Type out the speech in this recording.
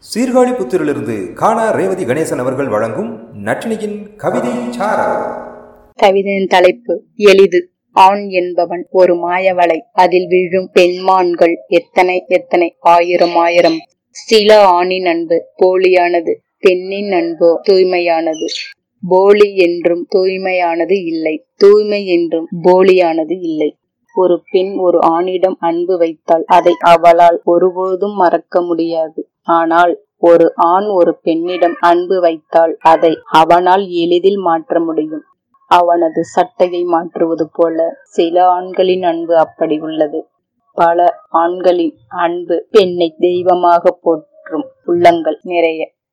சீர்காழி புத்திரிலிருந்து காணா ரேவதி கணேசன் அவர்கள் வழங்கும் நட்டினியின் கவிதை கவிதையின் தலைப்பு எளிது. ஆண் என்பவன் ஒரு மாயவலை அதில் விழும் பெண்மான்கள் எத்தனை எத்தனை? ஆயிரம் ஆயிரம். சில ஆணின் அன்பு போலியானது பெண்ணின் அன்போ தூய்மையானது. போலி என்றும் தூய்மையானது இல்லை. தூய்மை என்றும் போலியானது இல்லை. ஒரு பெண் ஒரு ஆணிடம் அன்பு வைத்தால் அதை அவளால் ஒருபொழுதும் மறக்க முடியாது. ஆனால் ஒரு ஆண் ஒரு பெண்ணிடம் அன்பு வைத்தால் அதை அவனால் எளிதில் மாற்ற முடியும். அவனது சட்டையை மாற்றுவது போல சில ஆண்களின் அன்பு அப்படி உள்ளது. பல ஆண்களின் அன்பு பெண்ணை தெய்வமாக போற்றும் உள்ளங்கள் நிறைய.